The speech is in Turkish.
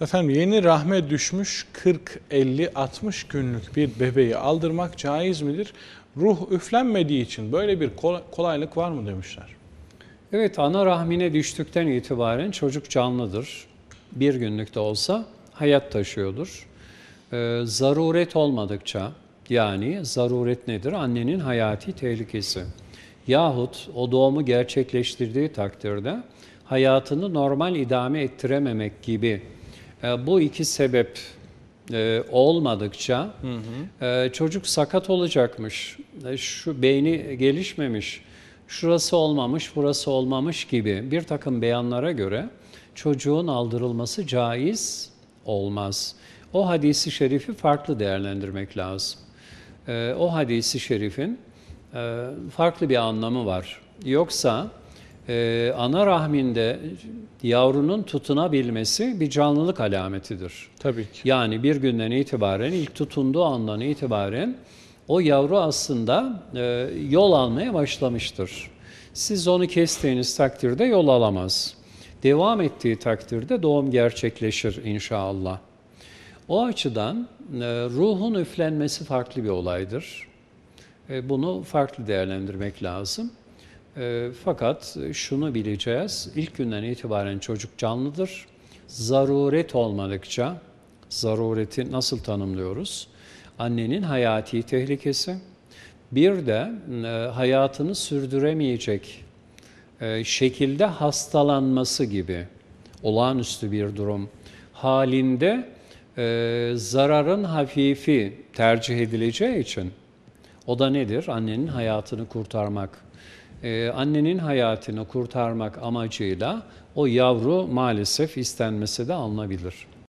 Efendim yeni rahme düşmüş 40, 50, 60 günlük bir bebeği aldırmak caiz midir? Ruh üflenmediği için böyle bir kolay- kolaylık var mı demişler. Evet, ana rahmine düştükten itibaren çocuk canlıdır. Bir günlük de olsa hayat taşıyordur. Ee, zaruret olmadıkça, yani zaruret nedir? Annenin hayati tehlikesi. Yahut o doğumu gerçekleştirdiği takdirde hayatını normal idame ettirememek gibi bu iki sebep e, olmadıkça e, çocuk sakat olacakmış, e, şu beyni gelişmemiş, şurası olmamış, burası olmamış gibi bir takım beyanlara göre çocuğun aldırılması caiz olmaz. O hadisi şerifi farklı değerlendirmek lazım. E, o hadisi şerifin e, farklı bir anlamı var. Yoksa e, ana rahminde yavrunun tutunabilmesi bir canlılık alametidir. Tabii ki. Yani bir günden itibaren, ilk tutunduğu andan itibaren o yavru aslında e, yol almaya başlamıştır. Siz onu kestiğiniz takdirde yol alamaz. Devam ettiği takdirde doğum gerçekleşir inşallah. O açıdan e, ruhun üflenmesi farklı bir olaydır. E, bunu farklı değerlendirmek lazım. E, fakat şunu bileceğiz, ilk günden itibaren çocuk canlıdır. Zaruret olmadıkça, zarureti nasıl tanımlıyoruz? Annenin hayati tehlikesi, bir de e, hayatını sürdüremeyecek e, şekilde hastalanması gibi olağanüstü bir durum halinde e, zararın hafifi tercih edileceği için o da nedir? Annenin hayatını kurtarmak. Ee, annenin hayatını kurtarmak amacıyla o yavru maalesef istenmesi de alınabilir.